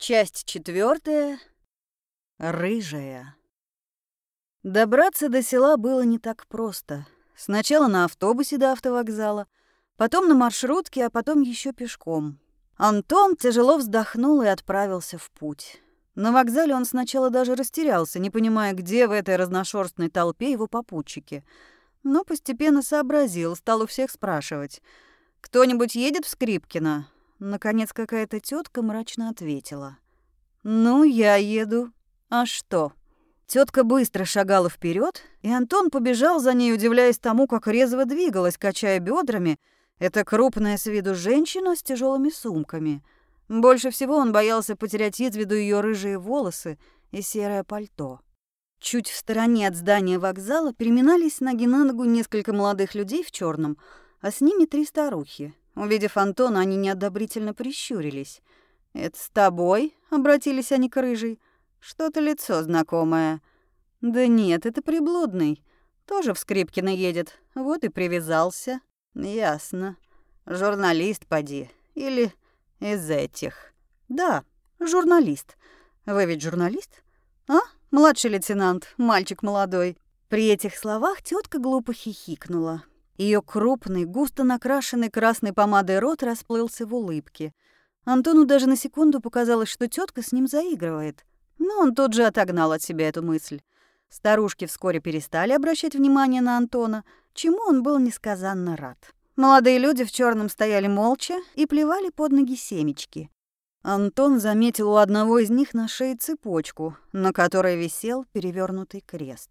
Часть четвертая. Рыжая. Добраться до села было не так просто. Сначала на автобусе до автовокзала, потом на маршрутке, а потом еще пешком. Антон тяжело вздохнул и отправился в путь. На вокзале он сначала даже растерялся, не понимая, где в этой разношерстной толпе его попутчики. Но постепенно сообразил, стал у всех спрашивать. «Кто-нибудь едет в Скрипкино?» Наконец какая-то тетка мрачно ответила. «Ну, я еду. А что?» Тетка быстро шагала вперед, и Антон побежал за ней, удивляясь тому, как резво двигалась, качая бедрами. Это крупная с виду женщина с тяжелыми сумками. Больше всего он боялся потерять из виду ее рыжие волосы и серое пальто. Чуть в стороне от здания вокзала переминались ноги на ногу несколько молодых людей в черном, а с ними три старухи. Увидев Антона, они неодобрительно прищурились. «Это с тобой?» — обратились они к рыжей. «Что-то лицо знакомое». «Да нет, это приблудный. Тоже в Скрипкино едет. Вот и привязался». «Ясно. Журналист, поди. Или из этих». «Да, журналист. Вы ведь журналист? А, младший лейтенант, мальчик молодой». При этих словах тетка глупо хихикнула. Ее крупный, густо накрашенный красной помадой рот расплылся в улыбке. Антону даже на секунду показалось, что тетка с ним заигрывает. Но он тут же отогнал от себя эту мысль. Старушки вскоре перестали обращать внимание на Антона, чему он был несказанно рад. Молодые люди в черном стояли молча и плевали под ноги семечки. Антон заметил у одного из них на шее цепочку, на которой висел перевернутый крест.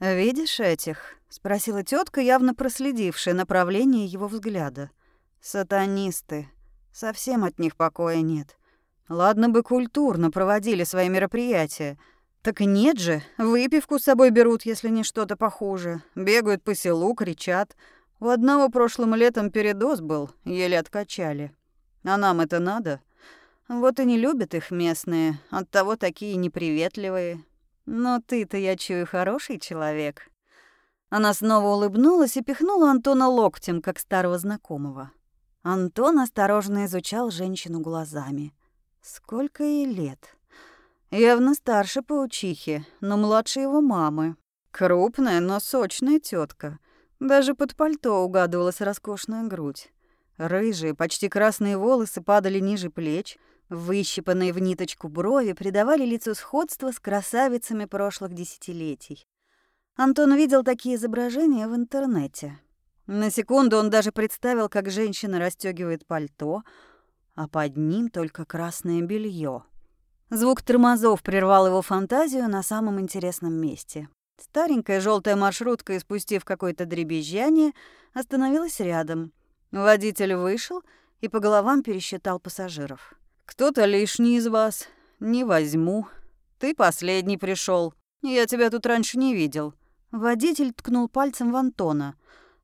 «Видишь этих?» — спросила тетка, явно проследившая направление его взгляда. «Сатанисты. Совсем от них покоя нет. Ладно бы культурно проводили свои мероприятия. Так нет же, выпивку с собой берут, если не что-то похуже. Бегают по селу, кричат. У одного прошлым летом передоз был, еле откачали. А нам это надо? Вот и не любят их местные, оттого такие неприветливые. Но ты-то, я чую, хороший человек. Она снова улыбнулась и пихнула Антона локтем, как старого знакомого. Антон осторожно изучал женщину глазами. Сколько ей лет? Явно старше паучихи, но младше его мамы. Крупная, но сочная тетка. Даже под пальто угадывалась роскошная грудь. Рыжие, почти красные волосы падали ниже плеч — Выщипанные в ниточку брови придавали лицу сходство с красавицами прошлых десятилетий. Антон увидел такие изображения в интернете. На секунду он даже представил, как женщина расстегивает пальто, а под ним только красное белье. Звук тормозов прервал его фантазию на самом интересном месте. Старенькая желтая маршрутка, испустив какое-то дребезжание, остановилась рядом. Водитель вышел и по головам пересчитал пассажиров. Кто-то лишний из вас. Не возьму. Ты последний пришел. Я тебя тут раньше не видел. Водитель ткнул пальцем в Антона.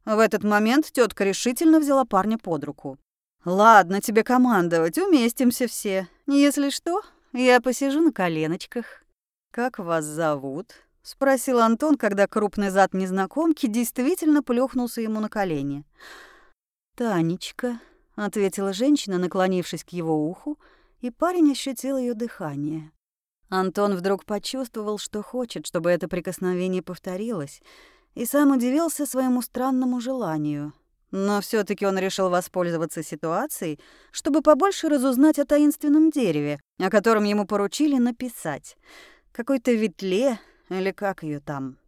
В этот момент тетка решительно взяла парня под руку. Ладно, тебе командовать, уместимся все. Если что, я посижу на коленочках. Как вас зовут? спросил Антон, когда крупный зад незнакомки действительно плюхнулся ему на колени. Танечка, ответила женщина, наклонившись к его уху, и парень ощутил ее дыхание. Антон вдруг почувствовал, что хочет, чтобы это прикосновение повторилось, и сам удивился своему странному желанию. Но все таки он решил воспользоваться ситуацией, чтобы побольше разузнать о таинственном дереве, о котором ему поручили написать. Какой-то ветле или как ее там.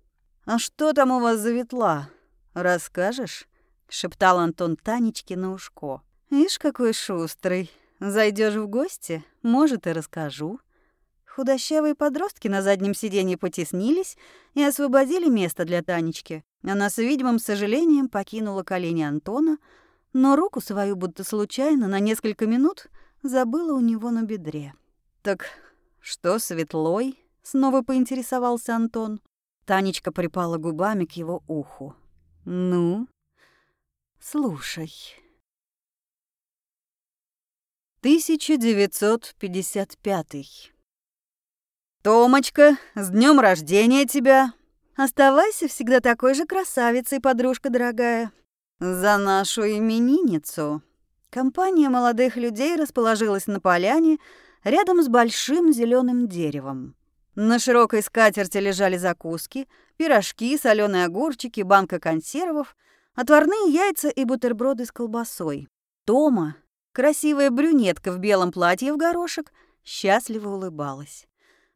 «А что там у вас за ветла? Расскажешь?» — шептал Антон Танечке на ушко. Ишь, какой шустрый. Зайдешь в гости, может, и расскажу. Худощавые подростки на заднем сиденье потеснились и освободили место для Танечки. Она с видимым сожалением покинула колени Антона, но руку свою будто случайно на несколько минут забыла у него на бедре. «Так что светлой?» — снова поинтересовался Антон. Танечка припала губами к его уху. «Ну, слушай». 1955. Томочка, с днем рождения тебя! Оставайся всегда такой же красавицей, подружка дорогая. За нашу именинницу. Компания молодых людей расположилась на поляне, рядом с большим зеленым деревом. На широкой скатерти лежали закуски, пирожки, соленые огурчики, банка консервов, отварные яйца и бутерброды с колбасой. Тома, красивая брюнетка в белом платье в горошек, счастливо улыбалась.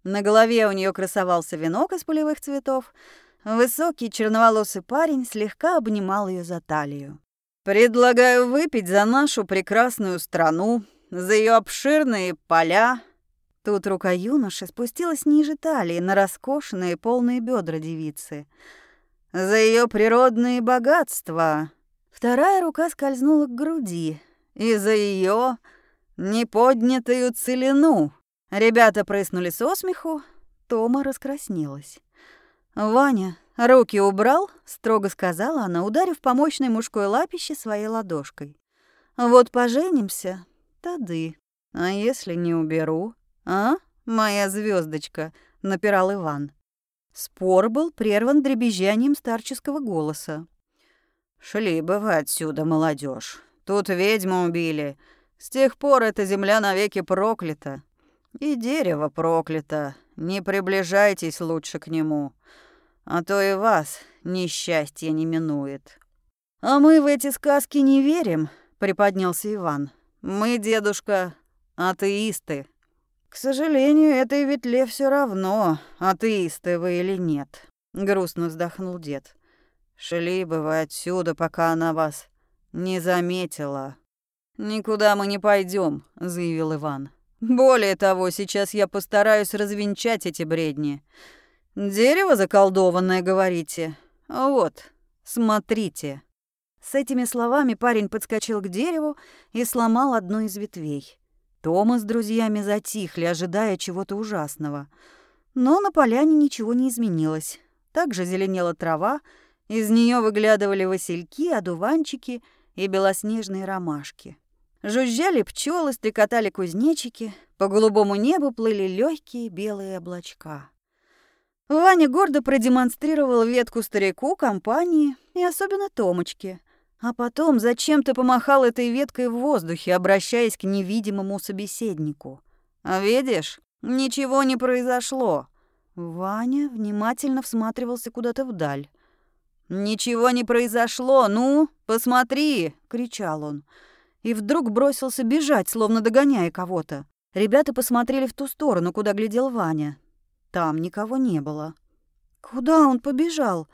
На голове у нее красовался венок из полевых цветов. Высокий черноволосый парень слегка обнимал ее за талию. «Предлагаю выпить за нашу прекрасную страну, за ее обширные поля». Тут рука юноши спустилась ниже талии на роскошные полные бедра девицы. «За ее природные богатства». Вторая рука скользнула к груди. «И за ее неподнятую целину». Ребята прыснули со смеху, Тома раскраснелась. «Ваня, руки убрал?» — строго сказала она, ударив по мощной мужской лапище своей ладошкой. «Вот поженимся, тады. А если не уберу? А, моя звездочка, напирал Иван. Спор был прерван дребезжанием старческого голоса. «Шли бы вы отсюда, молодежь. Тут ведьму убили. С тех пор эта земля навеки проклята. И дерево проклято. Не приближайтесь лучше к нему, а то и вас несчастье не минует. А мы в эти сказки не верим, приподнялся Иван. Мы, дедушка, атеисты. К сожалению, этой ветле все равно, атеисты вы или нет, грустно вздохнул дед. Шли бы вы отсюда, пока она вас не заметила. Никуда мы не пойдем, заявил Иван. Более того, сейчас я постараюсь развенчать эти бредни. Дерево заколдованное, говорите? Вот, смотрите. С этими словами парень подскочил к дереву и сломал одну из ветвей. Тома с друзьями затихли, ожидая чего-то ужасного. Но на поляне ничего не изменилось. Также зеленела трава, из нее выглядывали васильки, одуванчики и белоснежные ромашки. Жужжали пчелы, стрекотали кузнечики, по голубому небу плыли легкие белые облачка. Ваня гордо продемонстрировал ветку старику, компании и особенно Томочке. А потом зачем-то помахал этой веткой в воздухе, обращаясь к невидимому собеседнику. «А видишь, ничего не произошло». Ваня внимательно всматривался куда-то вдаль. «Ничего не произошло, ну, посмотри!» — кричал он и вдруг бросился бежать, словно догоняя кого-то. Ребята посмотрели в ту сторону, куда глядел Ваня. Там никого не было. «Куда он побежал?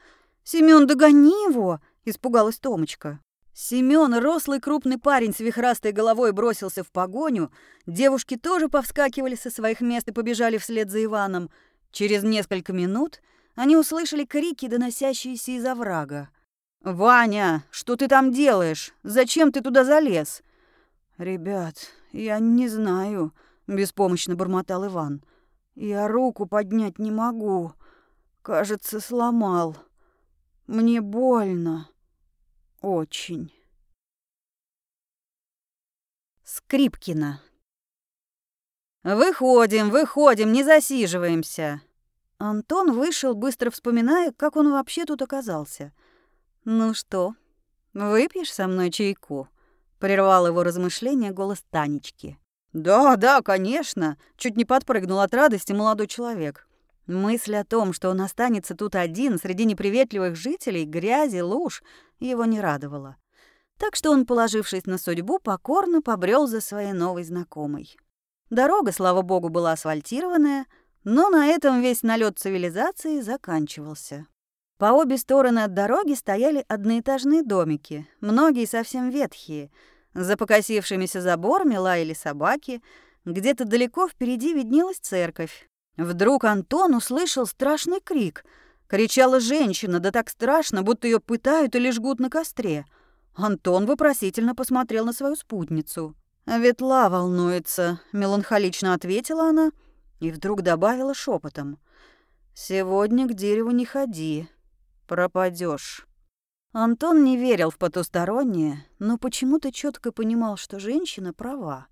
Семён, догони его!» — испугалась Томочка. Семён, рослый крупный парень с вихрастой головой, бросился в погоню. Девушки тоже повскакивали со своих мест и побежали вслед за Иваном. Через несколько минут они услышали крики, доносящиеся из оврага. «Ваня, что ты там делаешь? Зачем ты туда залез?» «Ребят, я не знаю», — беспомощно бормотал Иван. «Я руку поднять не могу. Кажется, сломал. Мне больно. Очень». Скрипкина. «Выходим, выходим, не засиживаемся!» Антон вышел, быстро вспоминая, как он вообще тут оказался — «Ну что, выпьешь со мной чайку?» — прервал его размышления голос Танечки. «Да, да, конечно!» — чуть не подпрыгнул от радости молодой человек. Мысль о том, что он останется тут один среди неприветливых жителей, грязи, луж, его не радовала. Так что он, положившись на судьбу, покорно побрел за своей новой знакомой. Дорога, слава богу, была асфальтированная, но на этом весь налет цивилизации заканчивался. По обе стороны от дороги стояли одноэтажные домики, многие совсем ветхие. За покосившимися заборами лаяли собаки, где-то далеко впереди виднелась церковь. Вдруг Антон услышал страшный крик. Кричала женщина, да так страшно, будто ее пытают или жгут на костре. Антон вопросительно посмотрел на свою спутницу. «Ветла волнуется», — меланхолично ответила она и вдруг добавила шепотом. «Сегодня к дереву не ходи, пропадешь. Антон не верил в потустороннее, но почему-то четко понимал, что женщина права.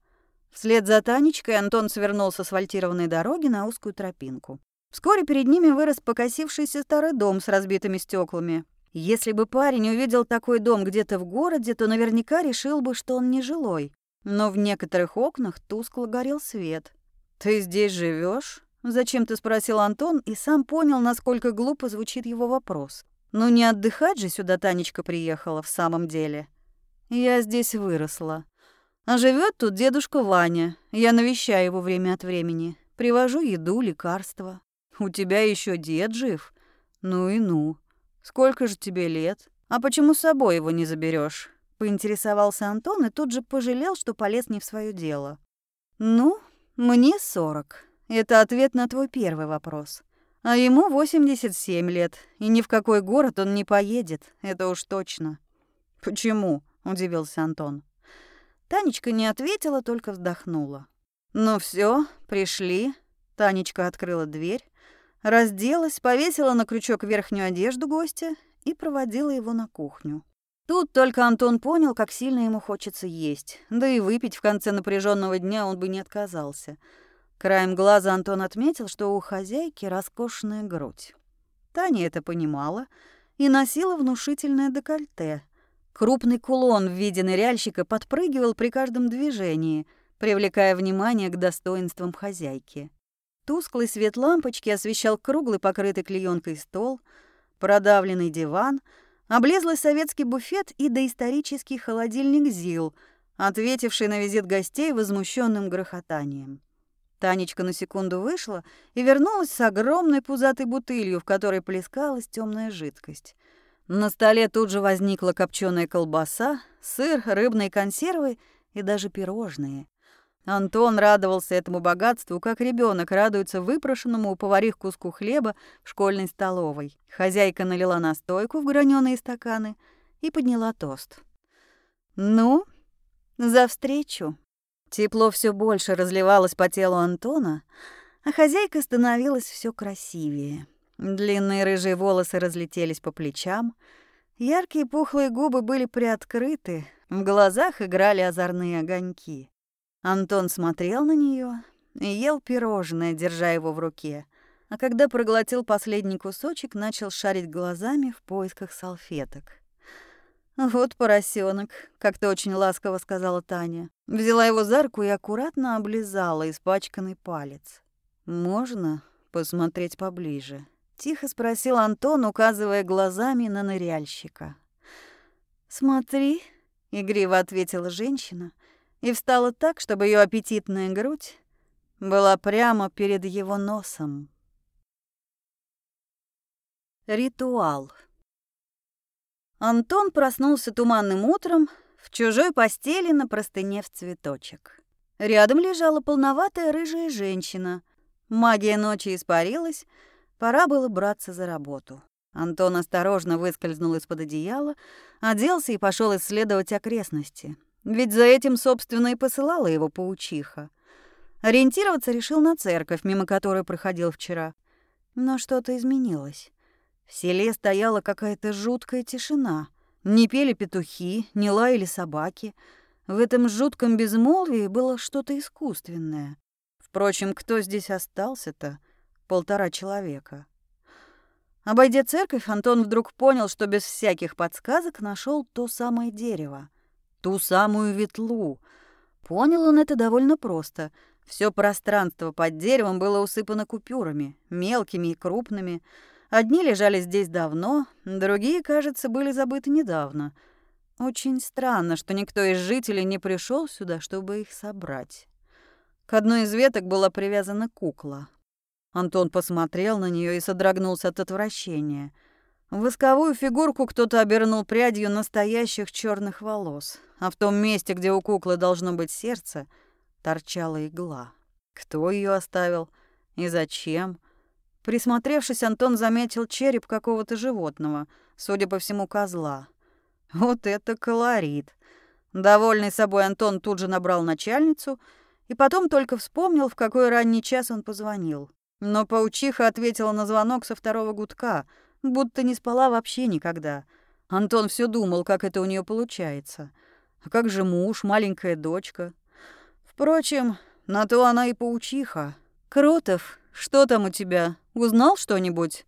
Вслед за Танечкой Антон свернул с асфальтированной дороги на узкую тропинку. Вскоре перед ними вырос покосившийся старый дом с разбитыми стеклами. Если бы парень увидел такой дом где-то в городе, то наверняка решил бы, что он не жилой. Но в некоторых окнах тускло горел свет. «Ты здесь живешь? Зачем ты спросил Антон и сам понял, насколько глупо звучит его вопрос. Ну не отдыхать же сюда Танечка приехала в самом деле. Я здесь выросла. А живет тут дедушка Ваня. Я навещаю его время от времени. Привожу еду, лекарства. У тебя еще дед жив? Ну и ну. Сколько же тебе лет? А почему с собой его не заберешь? Поинтересовался Антон и тут же пожалел, что полез не в свое дело. Ну, мне сорок. Это ответ на твой первый вопрос. А ему 87 лет, и ни в какой город он не поедет, это уж точно. Почему? удивился Антон. Танечка не ответила, только вздохнула. Ну все, пришли. Танечка открыла дверь, разделась, повесила на крючок верхнюю одежду гостя и проводила его на кухню. Тут только Антон понял, как сильно ему хочется есть, да и выпить в конце напряженного дня он бы не отказался. Краем глаза Антон отметил, что у хозяйки роскошная грудь. Таня это понимала и носила внушительное декольте. Крупный кулон в виде ныряльщика подпрыгивал при каждом движении, привлекая внимание к достоинствам хозяйки. Тусклый свет лампочки освещал круглый покрытый клеенкой стол, продавленный диван, облезлый советский буфет и доисторический холодильник ЗИЛ, ответивший на визит гостей возмущенным грохотанием. Танечка на секунду вышла и вернулась с огромной пузатой бутылью, в которой плескалась темная жидкость. На столе тут же возникла копченая колбаса, сыр, рыбные консервы и даже пирожные. Антон радовался этому богатству, как ребенок радуется выпрошенному у поварих куску хлеба в школьной столовой. Хозяйка налила настойку в граненые стаканы и подняла тост. «Ну, за встречу!» Тепло все больше разливалось по телу Антона, а хозяйка становилась все красивее. Длинные рыжие волосы разлетелись по плечам, яркие пухлые губы были приоткрыты, в глазах играли озорные огоньки. Антон смотрел на нее и ел пирожное, держа его в руке, а когда проглотил последний кусочек, начал шарить глазами в поисках салфеток. «Вот поросенок, как-то очень ласково сказала Таня. Взяла его за руку и аккуратно облизала испачканный палец. «Можно посмотреть поближе?» Тихо спросил Антон, указывая глазами на ныряльщика. «Смотри», — игриво ответила женщина и встала так, чтобы ее аппетитная грудь была прямо перед его носом. Ритуал. Антон проснулся туманным утром в чужой постели на простыне в цветочек. Рядом лежала полноватая рыжая женщина. Магия ночи испарилась, пора было браться за работу. Антон осторожно выскользнул из-под одеяла, оделся и пошел исследовать окрестности. Ведь за этим, собственно, и посылала его паучиха. Ориентироваться решил на церковь, мимо которой проходил вчера. Но что-то изменилось. В селе стояла какая-то жуткая тишина. Не пели петухи, не лаяли собаки. В этом жутком безмолвии было что-то искусственное. Впрочем, кто здесь остался-то? Полтора человека. Обойдя церковь, Антон вдруг понял, что без всяких подсказок нашел то самое дерево, ту самую ветлу. Понял он это довольно просто. Все пространство под деревом было усыпано купюрами, мелкими и крупными, Одни лежали здесь давно, другие, кажется, были забыты недавно. Очень странно, что никто из жителей не пришел сюда, чтобы их собрать. К одной из веток была привязана кукла. Антон посмотрел на нее и содрогнулся от отвращения. Восковую фигурку кто-то обернул прядью настоящих черных волос, а в том месте, где у куклы должно быть сердце, торчала игла. Кто ее оставил и зачем? Присмотревшись, Антон заметил череп какого-то животного, судя по всему, козла. Вот это колорит. Довольный собой Антон тут же набрал начальницу и потом только вспомнил, в какой ранний час он позвонил. Но паучиха ответила на звонок со второго гудка, будто не спала вообще никогда. Антон все думал, как это у нее получается. А как же муж, маленькая дочка? Впрочем, на то она и паучиха. Кротов, что там у тебя? Узнал что-нибудь?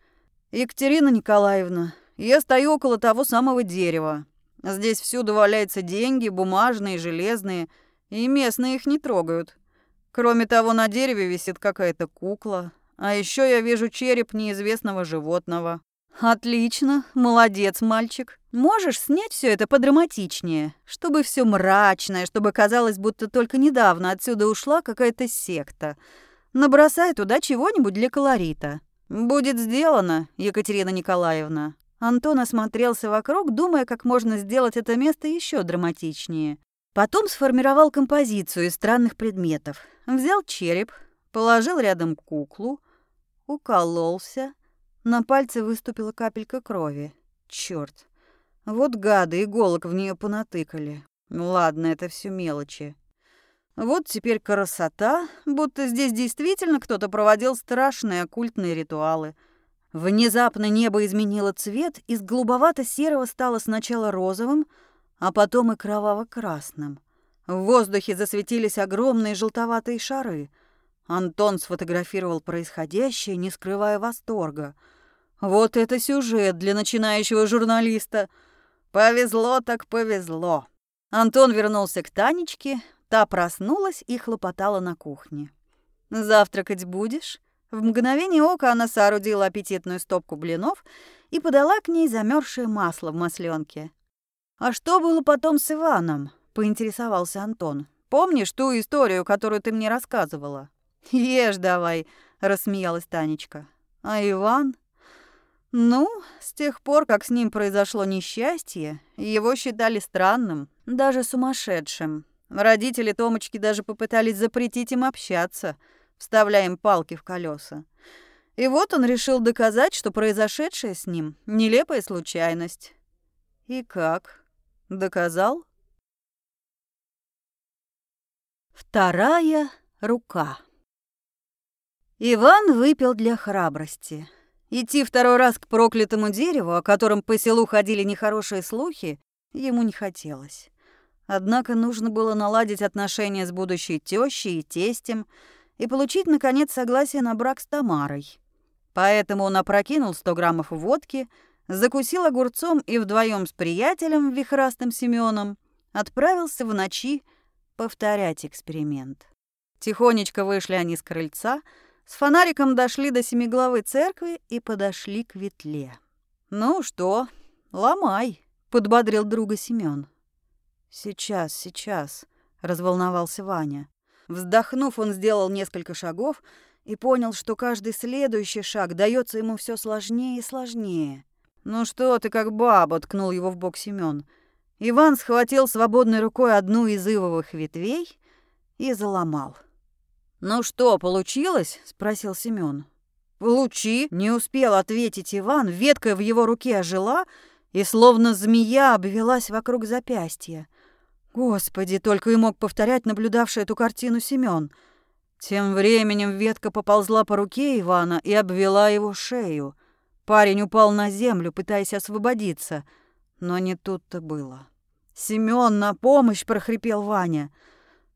Екатерина Николаевна, я стою около того самого дерева. Здесь всюду валяются деньги, бумажные, железные, и местные их не трогают. Кроме того, на дереве висит какая-то кукла. А еще я вижу череп неизвестного животного. Отлично, молодец, мальчик. Можешь снять все это подраматичнее, чтобы все мрачное, чтобы казалось, будто только недавно отсюда ушла какая-то секта. Набросай туда чего-нибудь для колорита. Будет сделано, Екатерина Николаевна. Антон осмотрелся вокруг, думая, как можно сделать это место еще драматичнее. Потом сформировал композицию из странных предметов. Взял череп, положил рядом куклу, укололся. На пальце выступила капелька крови. Черт! Вот гады иголок в нее понатыкали. Ладно, это все мелочи. Вот теперь красота, будто здесь действительно кто-то проводил страшные оккультные ритуалы. Внезапно небо изменило цвет, из голубовато-серого стало сначала розовым, а потом и кроваво-красным. В воздухе засветились огромные желтоватые шары. Антон сфотографировал происходящее, не скрывая восторга. Вот это сюжет для начинающего журналиста. Повезло так повезло. Антон вернулся к Танечке, та проснулась и хлопотала на кухне. «Завтракать будешь?» В мгновение ока она соорудила аппетитную стопку блинов и подала к ней замерзшее масло в масленке. «А что было потом с Иваном?» — поинтересовался Антон. «Помнишь ту историю, которую ты мне рассказывала?» «Ешь давай», — рассмеялась Танечка. «А Иван?» «Ну, с тех пор, как с ним произошло несчастье, его считали странным, даже сумасшедшим. Родители Томочки даже попытались запретить им общаться, вставляя им палки в колеса. И вот он решил доказать, что произошедшее с ним — нелепая случайность. И как?» Доказал? Вторая рука. Иван выпил для храбрости. Идти второй раз к проклятому дереву, о котором по селу ходили нехорошие слухи, ему не хотелось. Однако нужно было наладить отношения с будущей тещей и тестем и получить, наконец, согласие на брак с Тамарой. Поэтому он опрокинул 100 граммов водки – закусил огурцом и вдвоем с приятелем, вихрастым Семеном, отправился в ночи повторять эксперимент. Тихонечко вышли они с крыльца, с фонариком дошли до Семиглавой церкви и подошли к ветле. «Ну что, ломай», — подбодрил друга Семён. «Сейчас, сейчас», — разволновался Ваня. Вздохнув, он сделал несколько шагов и понял, что каждый следующий шаг дается ему все сложнее и сложнее. «Ну что ты как баба?» — ткнул его в бок Семён. Иван схватил свободной рукой одну из ивовых ветвей и заломал. «Ну что, получилось?» — спросил Семён. «Получи!» — не успел ответить Иван. Ветка в его руке ожила и, словно змея, обвелась вокруг запястья. Господи, только и мог повторять наблюдавший эту картину Семён. Тем временем ветка поползла по руке Ивана и обвела его шею. Парень упал на землю, пытаясь освободиться, но не тут-то было. «Семён, на помощь!» — прохрипел Ваня.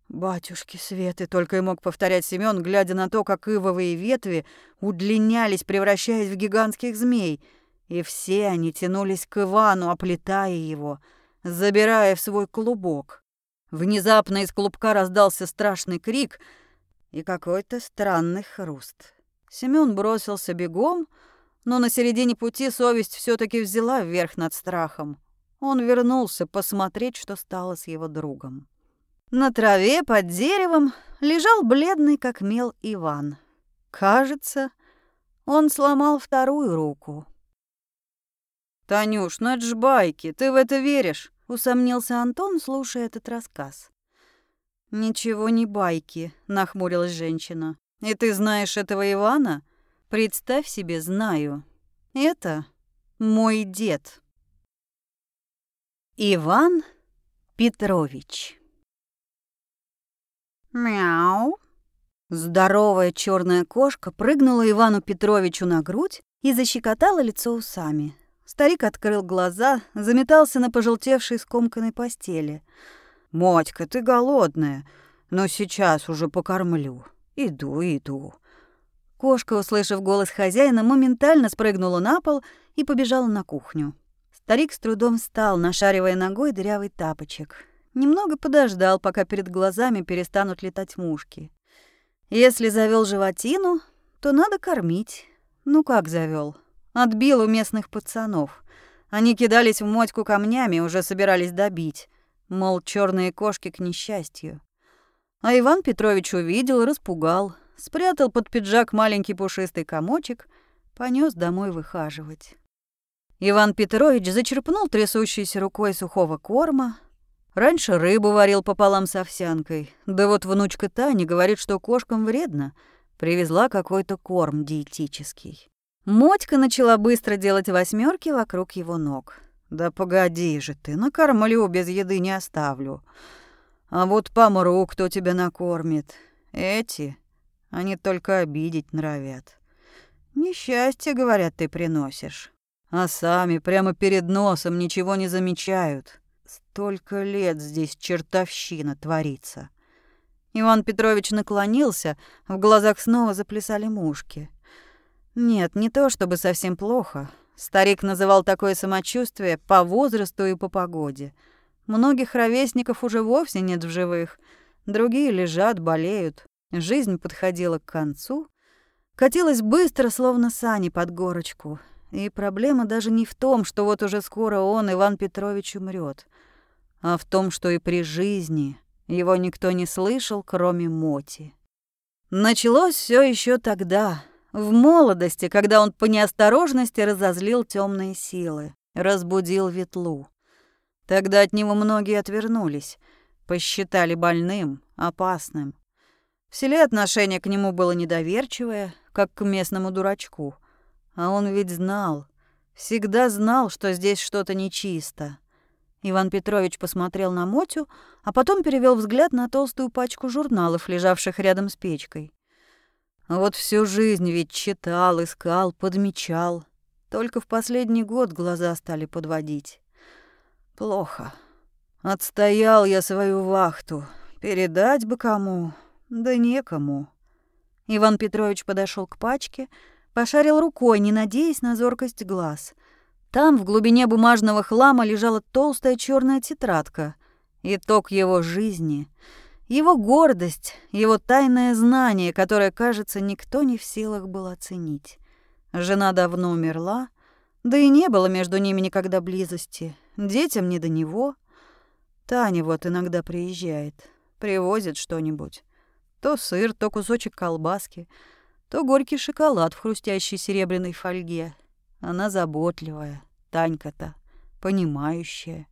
«Батюшки Светы!» — только и мог повторять Семён, глядя на то, как ивовые ветви удлинялись, превращаясь в гигантских змей, и все они тянулись к Ивану, оплетая его, забирая в свой клубок. Внезапно из клубка раздался страшный крик и какой-то странный хруст. Семён бросился бегом, но на середине пути совесть все таки взяла вверх над страхом. Он вернулся посмотреть, что стало с его другом. На траве под деревом лежал бледный как мел Иван. Кажется, он сломал вторую руку. «Танюш, ну это ж байки, ты в это веришь?» — усомнился Антон, слушая этот рассказ. «Ничего не байки», — нахмурилась женщина. «И ты знаешь этого Ивана?» Представь себе, знаю. Это мой дед. Иван Петрович. Мяу. Здоровая черная кошка прыгнула Ивану Петровичу на грудь и защекотала лицо усами. Старик открыл глаза, заметался на пожелтевшей скомканной постели. «Мотька, ты голодная, но сейчас уже покормлю. Иду, иду». Кошка, услышав голос хозяина, моментально спрыгнула на пол и побежала на кухню. Старик с трудом встал, нашаривая ногой дырявый тапочек. Немного подождал, пока перед глазами перестанут летать мушки. Если завел животину, то надо кормить. Ну как завел? Отбил у местных пацанов. Они кидались в мотьку камнями, уже собирались добить. Мол, черные кошки к несчастью. А Иван Петрович увидел, распугал, спрятал под пиджак маленький пушистый комочек, понес домой выхаживать. Иван Петрович зачерпнул трясущейся рукой сухого корма. Раньше рыбу варил пополам с овсянкой. Да вот внучка Таня говорит, что кошкам вредно. Привезла какой-то корм диетический. Мотька начала быстро делать восьмерки вокруг его ног. «Да погоди же ты, накормлю, без еды не оставлю. А вот помру, кто тебя накормит. Эти, они только обидеть нравят. Несчастье, говорят, ты приносишь а сами прямо перед носом ничего не замечают. Столько лет здесь чертовщина творится. Иван Петрович наклонился, в глазах снова заплясали мушки. Нет, не то чтобы совсем плохо. Старик называл такое самочувствие по возрасту и по погоде. Многих ровесников уже вовсе нет в живых. Другие лежат, болеют. Жизнь подходила к концу. Катилась быстро, словно сани под горочку. И проблема даже не в том, что вот уже скоро он, Иван Петрович, умрет, а в том, что и при жизни его никто не слышал, кроме Моти. Началось все еще тогда, в молодости, когда он по неосторожности разозлил темные силы, разбудил ветлу. Тогда от него многие отвернулись, посчитали больным, опасным. В селе отношение к нему было недоверчивое, как к местному дурачку — а он ведь знал, всегда знал, что здесь что-то нечисто. Иван Петрович посмотрел на Мотю, а потом перевел взгляд на толстую пачку журналов, лежавших рядом с печкой. Вот всю жизнь ведь читал, искал, подмечал. Только в последний год глаза стали подводить. Плохо. Отстоял я свою вахту. Передать бы кому, да некому. Иван Петрович подошел к пачке, Пошарил рукой, не надеясь на зоркость глаз. Там, в глубине бумажного хлама, лежала толстая черная тетрадка. Итог его жизни. Его гордость, его тайное знание, которое, кажется, никто не в силах был оценить. Жена давно умерла, да и не было между ними никогда близости. Детям не до него. Таня вот иногда приезжает, привозит что-нибудь. То сыр, то кусочек колбаски — то горький шоколад в хрустящей серебряной фольге. Она заботливая, Танька-то, понимающая.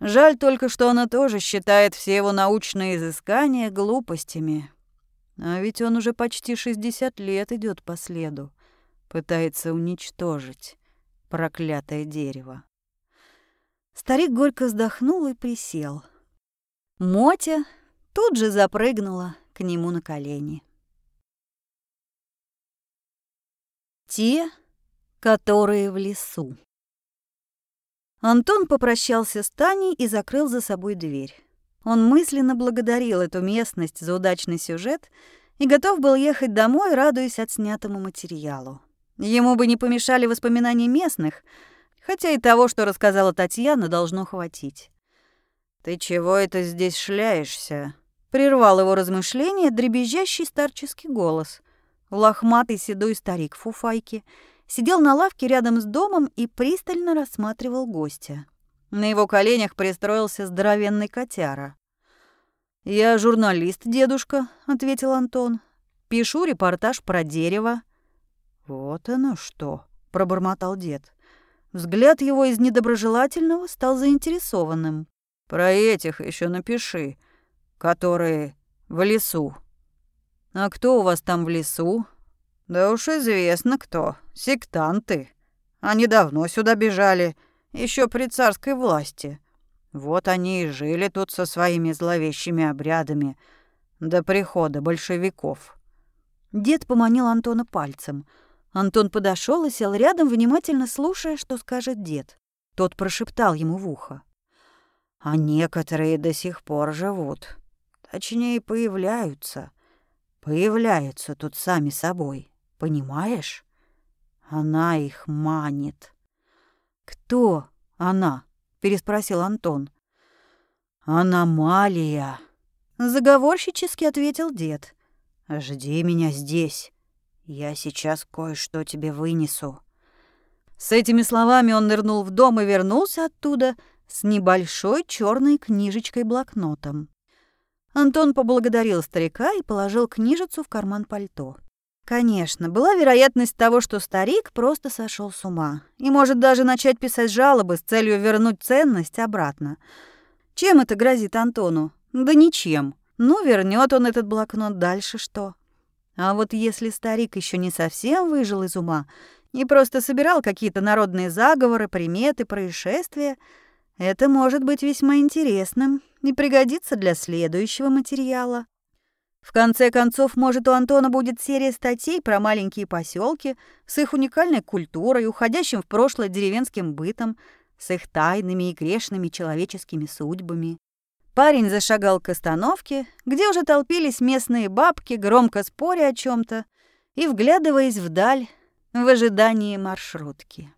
Жаль только, что она тоже считает все его научные изыскания глупостями. А ведь он уже почти 60 лет идет по следу, пытается уничтожить проклятое дерево. Старик горько вздохнул и присел. Мотя тут же запрыгнула к нему на колени. Те, которые в лесу. Антон попрощался с Таней и закрыл за собой дверь. Он мысленно благодарил эту местность за удачный сюжет и готов был ехать домой, радуясь отснятому материалу. Ему бы не помешали воспоминания местных, хотя и того, что рассказала Татьяна, должно хватить. «Ты чего это здесь шляешься?» — прервал его размышления дребезжащий старческий голос — Лохматый седой старик в фуфайке сидел на лавке рядом с домом и пристально рассматривал гостя. На его коленях пристроился здоровенный котяра. «Я журналист, дедушка», — ответил Антон. «Пишу репортаж про дерево». «Вот оно что», — пробормотал дед. Взгляд его из недоброжелательного стал заинтересованным. «Про этих еще напиши, которые в лесу». «А кто у вас там в лесу?» «Да уж известно кто. Сектанты. Они давно сюда бежали, еще при царской власти. Вот они и жили тут со своими зловещими обрядами до прихода большевиков». Дед поманил Антона пальцем. Антон подошел и сел рядом, внимательно слушая, что скажет дед. Тот прошептал ему в ухо. «А некоторые до сих пор живут. Точнее, появляются появляются тут сами собой, понимаешь? Она их манит. Кто она? переспросил Антон. Аномалия, заговорщически ответил дед. Жди меня здесь. Я сейчас кое-что тебе вынесу». С этими словами он нырнул в дом и вернулся оттуда с небольшой черной книжечкой-блокнотом. Антон поблагодарил старика и положил книжицу в карман пальто. Конечно, была вероятность того, что старик просто сошел с ума и может даже начать писать жалобы с целью вернуть ценность обратно. Чем это грозит Антону? Да ничем. Ну, вернет он этот блокнот, дальше что? А вот если старик еще не совсем выжил из ума и просто собирал какие-то народные заговоры, приметы, происшествия, это может быть весьма интересным и пригодится для следующего материала. В конце концов, может, у Антона будет серия статей про маленькие поселки с их уникальной культурой, уходящим в прошлое деревенским бытом, с их тайными и грешными человеческими судьбами. Парень зашагал к остановке, где уже толпились местные бабки, громко споря о чем то и вглядываясь вдаль в ожидании маршрутки.